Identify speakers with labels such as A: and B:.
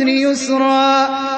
A: الْعُسْرِ يُسْرًا